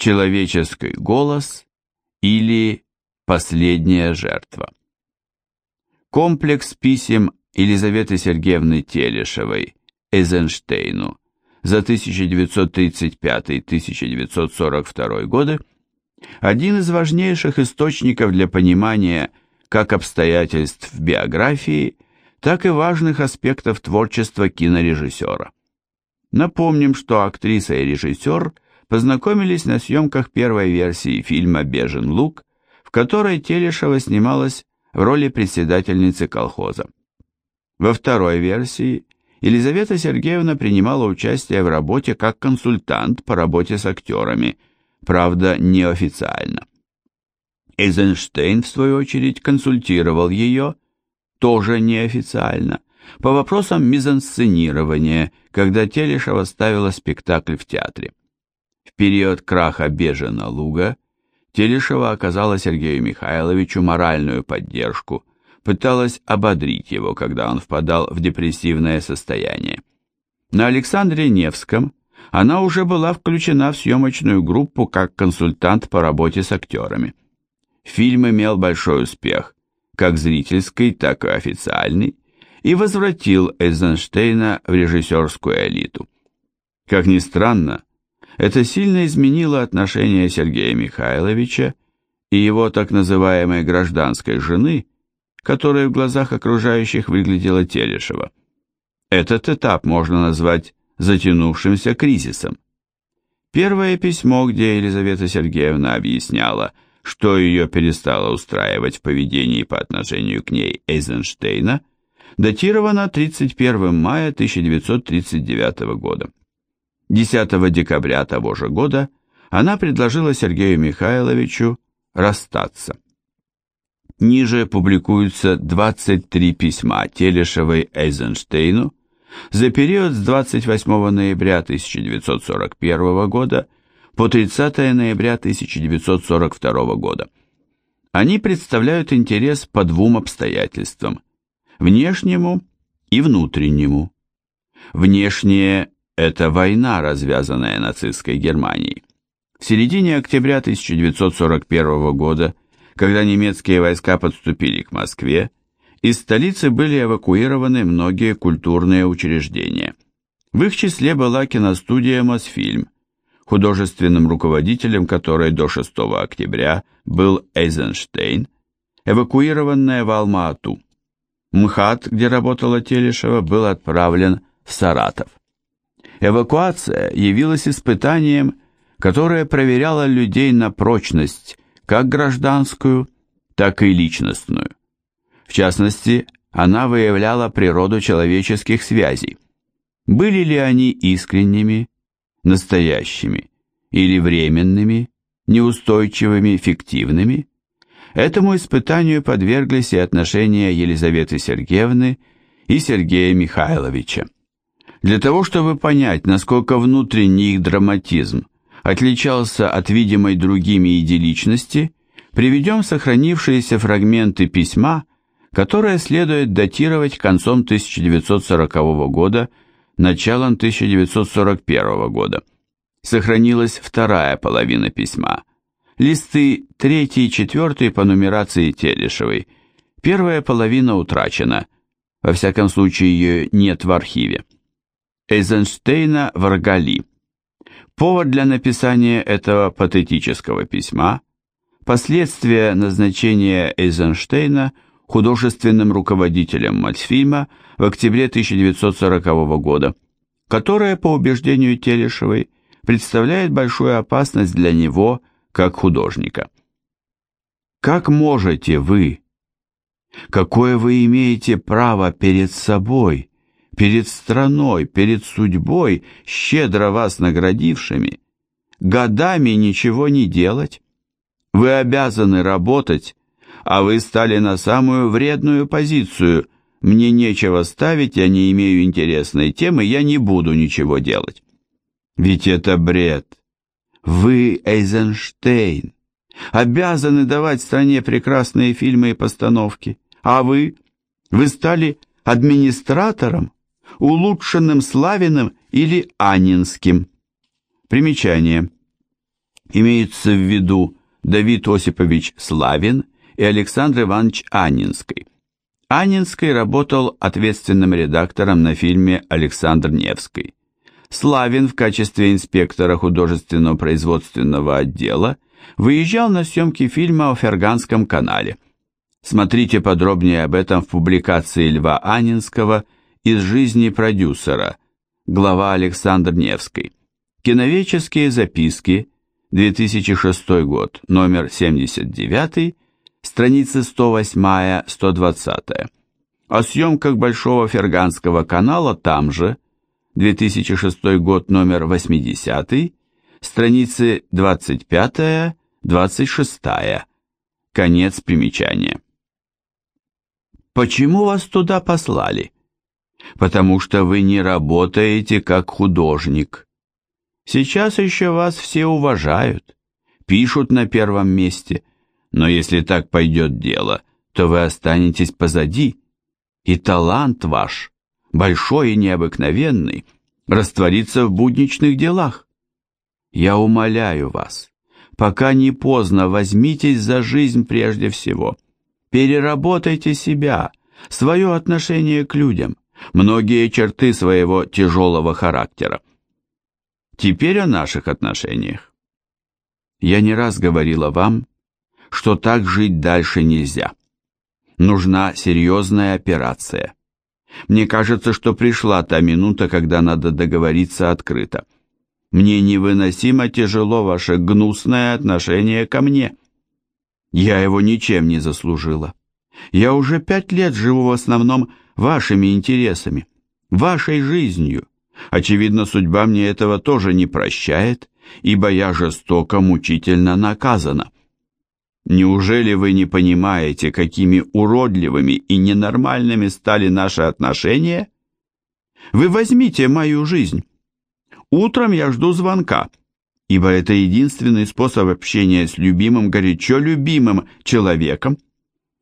Человеческий голос или Последняя жертва. Комплекс писем Елизаветы Сергеевны Телешевой Эйзенштейну за 1935-1942 годы один из важнейших источников для понимания как обстоятельств биографии, так и важных аспектов творчества кинорежиссера. Напомним, что актриса и режиссер познакомились на съемках первой версии фильма «Бежен лук», в которой Телешева снималась в роли председательницы колхоза. Во второй версии Елизавета Сергеевна принимала участие в работе как консультант по работе с актерами, правда, неофициально. Эйзенштейн, в свою очередь, консультировал ее, тоже неофициально, по вопросам мизансценирования, когда Телешева ставила спектакль в театре. В период краха Бежена Луга Телешева оказала Сергею Михайловичу моральную поддержку, пыталась ободрить его, когда он впадал в депрессивное состояние. На Александре Невском она уже была включена в съемочную группу как консультант по работе с актерами. Фильм имел большой успех, как зрительский, так и официальный, и возвратил Эйзенштейна в режиссерскую элиту. Как ни странно, это сильно изменило отношение Сергея Михайловича и его так называемой гражданской жены которая в глазах окружающих выглядела Телешева. Этот этап можно назвать затянувшимся кризисом. Первое письмо, где Елизавета Сергеевна объясняла, что ее перестало устраивать в поведении по отношению к ней Эйзенштейна, датировано 31 мая 1939 года. 10 декабря того же года она предложила Сергею Михайловичу расстаться. Ниже публикуются 23 письма Телешевой Эйзенштейну за период с 28 ноября 1941 года по 30 ноября 1942 года. Они представляют интерес по двум обстоятельствам – внешнему и внутреннему. Внешнее – это война, развязанная нацистской Германией. В середине октября 1941 года когда немецкие войска подступили к Москве, из столицы были эвакуированы многие культурные учреждения. В их числе была киностудия «Мосфильм», художественным руководителем которой до 6 октября был Эйзенштейн, эвакуированная в Алма-Ату. МХАТ, где работала Телешева, был отправлен в Саратов. Эвакуация явилась испытанием, которое проверяло людей на прочность как гражданскую, так и личностную. В частности, она выявляла природу человеческих связей. Были ли они искренними, настоящими или временными, неустойчивыми, фиктивными? Этому испытанию подверглись и отношения Елизаветы Сергеевны и Сергея Михайловича. Для того, чтобы понять, насколько внутренний их драматизм отличался от видимой другими идилличности, приведем сохранившиеся фрагменты письма, которое следует датировать концом 1940 года, началом 1941 года. Сохранилась вторая половина письма. Листы 3 и 4 по нумерации Телешевой. Первая половина утрачена. Во всяком случае, ее нет в архиве. Эйзенштейна в Аргали. Повод для написания этого патетического письма – последствия назначения Эйзенштейна художественным руководителем мультфильма в октябре 1940 года, которое, по убеждению Телешевой, представляет большую опасность для него как художника. Как можете вы, какое вы имеете право перед собой – перед страной, перед судьбой, щедро вас наградившими, годами ничего не делать? Вы обязаны работать, а вы стали на самую вредную позицию. Мне нечего ставить, я не имею интересной темы, я не буду ничего делать. Ведь это бред. Вы, Эйзенштейн, обязаны давать стране прекрасные фильмы и постановки. А вы? Вы стали администратором? Улучшенным Славиным или Анинским. Примечание. Имеются в виду Давид Осипович Славин и Александр Иванович Анинский. Анинский работал ответственным редактором на фильме «Александр Невский». Славин в качестве инспектора художественного производственного отдела выезжал на съемки фильма о Ферганском канале. Смотрите подробнее об этом в публикации Льва Анинского «Из жизни продюсера», глава Александр Невский. Киновеческие записки, 2006 год, номер 79, страницы 108-120. О съемках Большого Ферганского канала там же, 2006 год, номер 80, страницы 25-26. Конец примечания. Почему вас туда послали? Потому что вы не работаете как художник. Сейчас еще вас все уважают, пишут на первом месте, но если так пойдет дело, то вы останетесь позади, и талант ваш, большой и необыкновенный, растворится в будничных делах. Я умоляю вас, пока не поздно, возьмитесь за жизнь прежде всего. Переработайте себя, свое отношение к людям, многие черты своего тяжелого характера. Теперь о наших отношениях. Я не раз говорила вам, что так жить дальше нельзя. Нужна серьезная операция. Мне кажется, что пришла та минута, когда надо договориться открыто. Мне невыносимо тяжело ваше гнусное отношение ко мне. Я его ничем не заслужила. Я уже пять лет живу в основном вашими интересами, вашей жизнью. Очевидно, судьба мне этого тоже не прощает, ибо я жестоко, мучительно наказана. Неужели вы не понимаете, какими уродливыми и ненормальными стали наши отношения? Вы возьмите мою жизнь. Утром я жду звонка, ибо это единственный способ общения с любимым, горячо любимым человеком.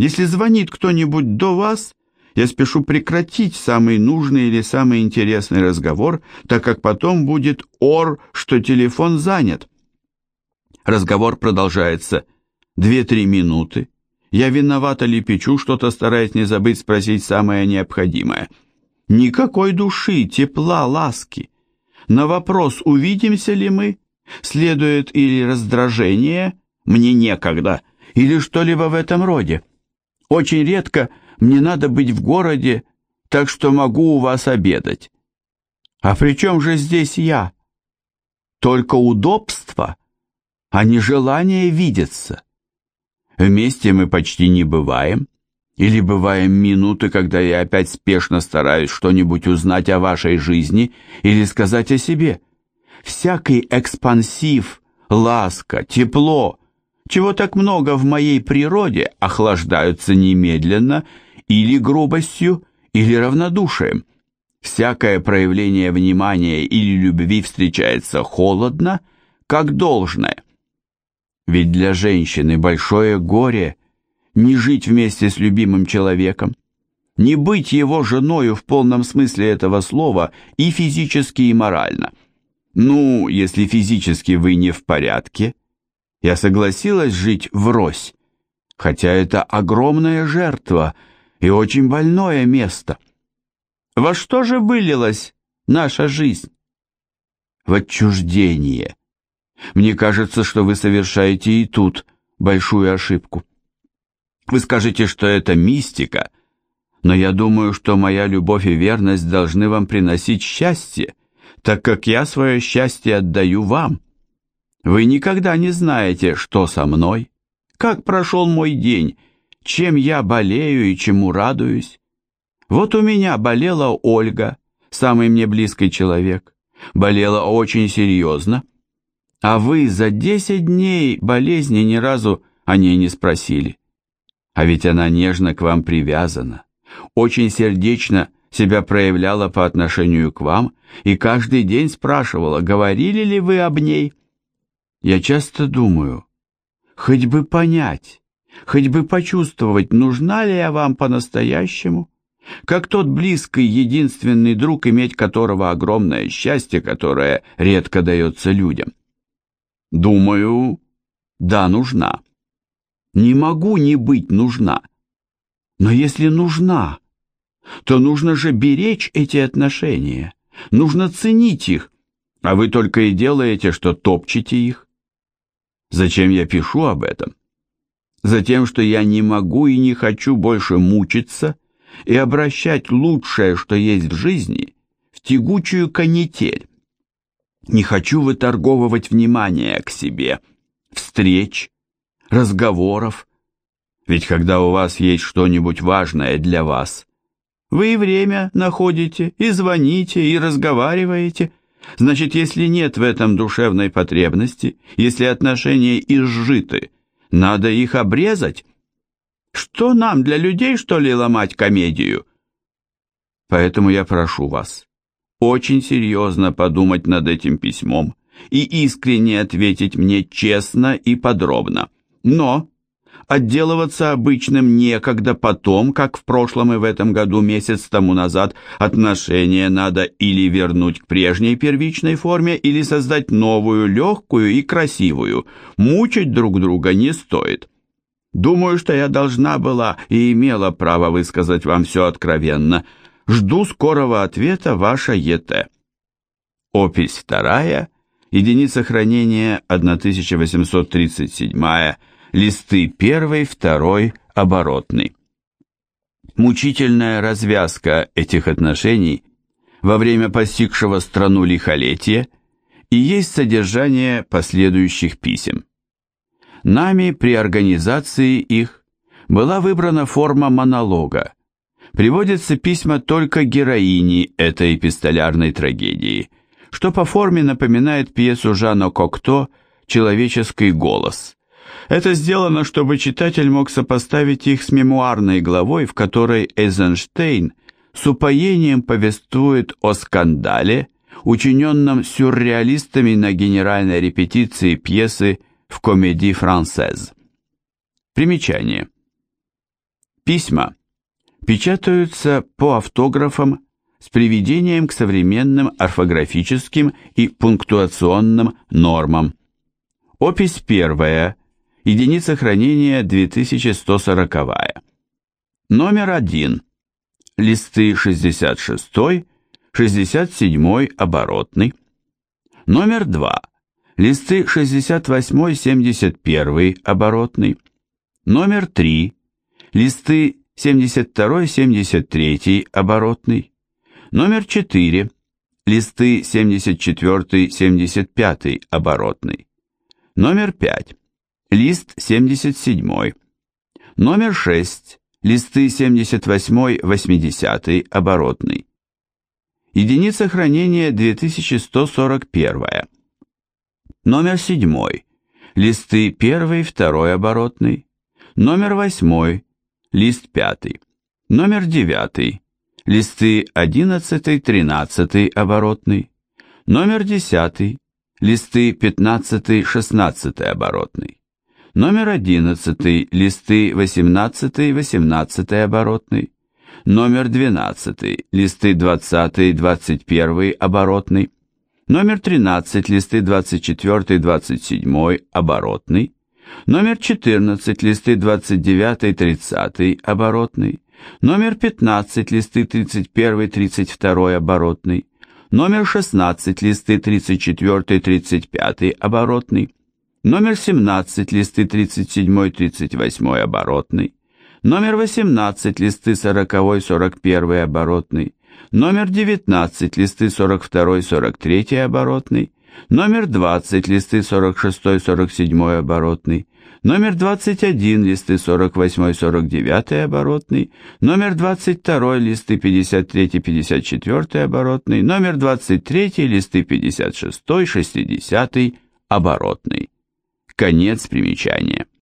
Если звонит кто-нибудь до вас, я спешу прекратить самый нужный или самый интересный разговор, так как потом будет ор, что телефон занят. Разговор продолжается две-три минуты. Я виновата лепечу, что-то стараясь не забыть спросить самое необходимое. Никакой души, тепла, ласки. На вопрос, увидимся ли мы, следует или раздражение, мне некогда, или что-либо в этом роде. Очень редко мне надо быть в городе, так что могу у вас обедать. А при чем же здесь я? Только удобство, а не желание видеться. Вместе мы почти не бываем. Или бываем минуты, когда я опять спешно стараюсь что-нибудь узнать о вашей жизни или сказать о себе. Всякий экспансив, ласка, тепло, чего так много в моей природе, охлаждаются немедленно или грубостью, или равнодушием. Всякое проявление внимания или любви встречается холодно, как должное. Ведь для женщины большое горе не жить вместе с любимым человеком, не быть его женою в полном смысле этого слова и физически, и морально. Ну, если физически вы не в порядке, я согласилась жить врозь, хотя это огромная жертва и очень больное место. Во что же вылилась наша жизнь? В отчуждение, мне кажется, что вы совершаете и тут большую ошибку. Вы скажете, что это мистика, но я думаю, что моя любовь и верность должны вам приносить счастье, так как я свое счастье отдаю вам. Вы никогда не знаете, что со мной, как прошел мой день, чем я болею и чему радуюсь. Вот у меня болела Ольга, самый мне близкий человек. Болела очень серьезно, а вы за десять дней болезни ни разу о ней не спросили. А ведь она нежно к вам привязана, очень сердечно себя проявляла по отношению к вам и каждый день спрашивала, говорили ли вы об ней. Я часто думаю, хоть бы понять, хоть бы почувствовать, нужна ли я вам по-настоящему, как тот близкий, единственный друг, иметь которого огромное счастье, которое редко дается людям. Думаю, да, нужна. Не могу не быть нужна. Но если нужна, то нужно же беречь эти отношения, нужно ценить их, а вы только и делаете, что топчете их. Зачем я пишу об этом? Затем, что я не могу и не хочу больше мучиться и обращать лучшее, что есть в жизни, в тягучую канитель. Не хочу выторговывать внимание к себе, встреч, разговоров. Ведь когда у вас есть что-нибудь важное для вас, вы и время находите, и звоните, и разговариваете. Значит, если нет в этом душевной потребности, если отношения изжиты, надо их обрезать. Что нам, для людей, что ли, ломать комедию? Поэтому я прошу вас, очень серьезно подумать над этим письмом и искренне ответить мне честно и подробно. Но отделываться обычным некогда потом, как в прошлом и в этом году месяц тому назад, отношения надо или вернуть к прежней первичной форме, или создать новую, легкую и красивую. Мучить друг друга не стоит. Думаю, что я должна была и имела право высказать вам все откровенно. Жду скорого ответа, ваша ЕТ. Опись вторая, единица хранения 1837 листы первый, второй, оборотный. Мучительная развязка этих отношений во время постигшего страну лихолетия и есть содержание последующих писем. Нами при организации их была выбрана форма монолога. Приводятся письма только героини этой эпистолярной трагедии, что по форме напоминает пьесу Жана Кокто «Человеческий голос». Это сделано, чтобы читатель мог сопоставить их с мемуарной главой, в которой Эйзенштейн с упоением повествует о скандале, учиненном сюрреалистами на генеральной репетиции пьесы в комедии «Франсез». Примечание. Письма печатаются по автографам с приведением к современным орфографическим и пунктуационным нормам. Опись первая единица хранения 2140. Номер 1. Листы 66, 67 оборотный. Номер 2. Листы 68, 71 оборотный. Номер 3. Листы 72, 73 оборотный. Номер 4. Листы 74, 75 оборотный. Номер 5 лист 77, номер 6, листы 78-80 оборотный. Единица хранения 2141. Номер 7, листы 1, 2 оборотный. Номер 8, лист 5. Номер 9, листы 11, 13 оборотный. Номер 10, листы 15, 16 оборотный. Номер 11, листы 18, 18 оборотный. Номер 12, листы 20, 21 оборотный. Номер 13, листы 24, 27 оборотный. Номер 14, листы 29, 30 оборотный. Номер 15, листы 31, 32 оборотный. Номер 16, листы 34, 35 оборотный номер 17, листы 37-38 оборотный, номер 18, листы 40-41 оборотный, номер 19, листы 42-43 оборотный, номер 20, листы 46-47 оборотный, номер 21, листы 48-49 оборотный, номер 22, листы 53-54 оборотный, номер 23, листы 56-60 оборотный. Конец примечания.